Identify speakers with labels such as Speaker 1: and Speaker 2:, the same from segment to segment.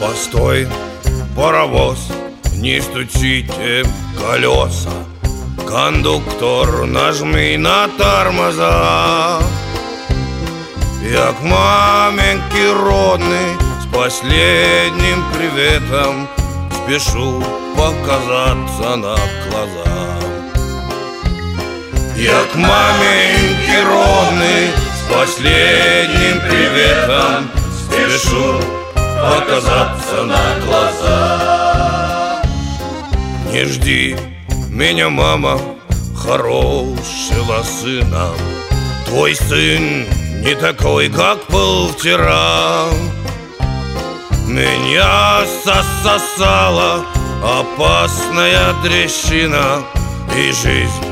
Speaker 1: Постой, паровоз, не стучите колеса. Кондуктор, нажми на тормоза. Я к маменьке родной С последним приветом Спешу показаться на глаза. Я к маменьке родной С последним приветом Спешу показаться на глаза. Не жди меня, мама, хорошего сына. Твой сын не такой, как был вчера. Меня сососала опасная трещина И жизнь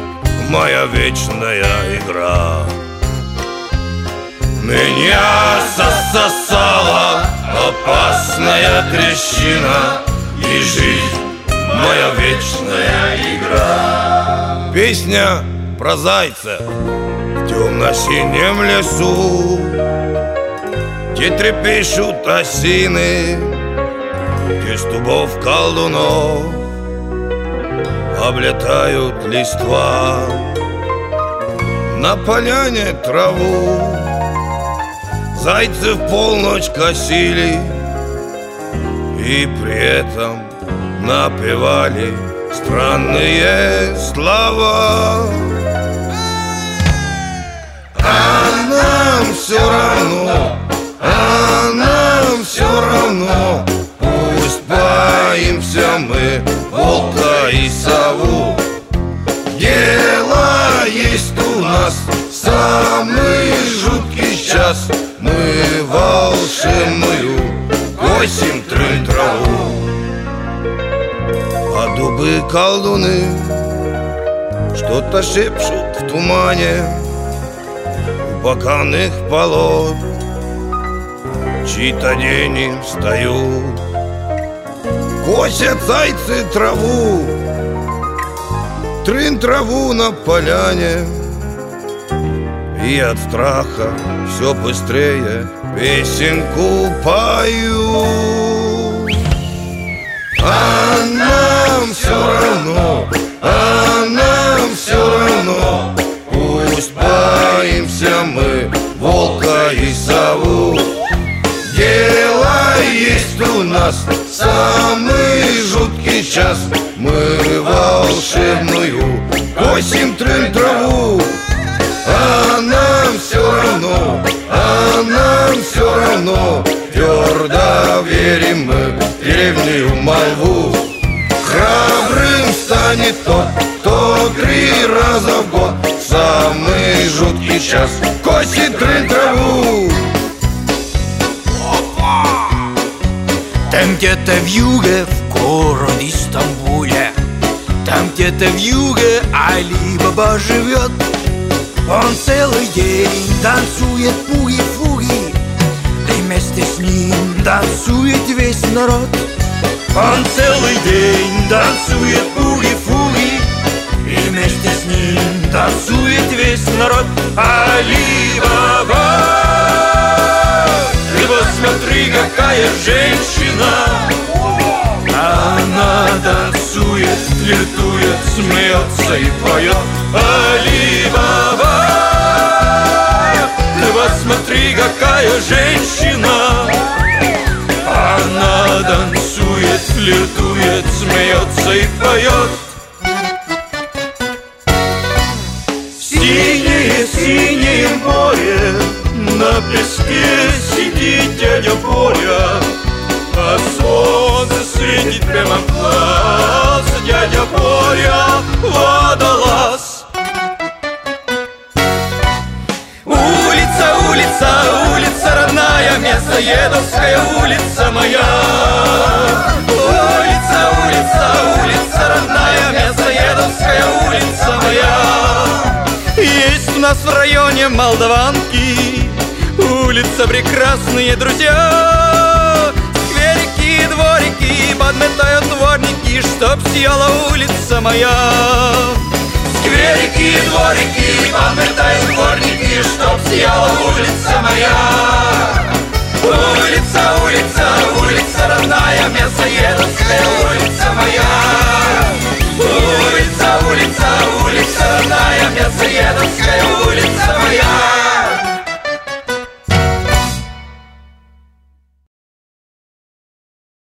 Speaker 1: моя вечная игра. Меня сососала опасная трещина И жизнь моя вечная игра. Песня про зайца в темно-синем лесу Где трепещут осины Где дубов колдунов Облетают листва. На поляне траву Зайцы в полночь косили И при этом напевали странные слова. А нам все равно, а нам все равно Пусть боимся мы волка и сову. Дело есть у нас самый жуткий час косим трын траву. А дубы колдуны Что-то шепчут в тумане У боканных полот Чьи-то дени встают Косят зайцы траву Трын траву на поляне И от страха все быстрее Песенку пою. А нам все равно, а нам все равно Пусть боимся мы волка и сову. Дело есть у нас самый жуткий час. Мы волшебную косим трын все равно Твердо верим мы в древнюю молву Храбрым станет тот, кто три раза в год Самый жуткий час косит трын траву.
Speaker 2: Там где-то в юге, в городе Стамбуле. Там где-то в юге Али-Баба живет. Он целый день танцует пуги-фуги И вместе с ним танцует весь народ. Он целый день танцует пуги-фуги И вместе с ним танцует весь народ. Али-Баба Ты посмотри, какая женщина. Она танцует, флиртует, смеется и поет. Али-Баба Ты посмотри, какая женщина смеется и поет. Синее, синее море На песке сидит дядя Боря А солнце светит прямо в глаз. Дядя Боря водолаз. Улица, улица, улица родная Мясоедовская улица моя мне молдаванки. Улица прекрасные друзья. Скверики и дворики подметают дворники Чтоб сияла улица моя. Скверики и дворики подметают дворники Чтоб сияла улица моя. Улица, улица, улица родная Мясоедовская улица моя.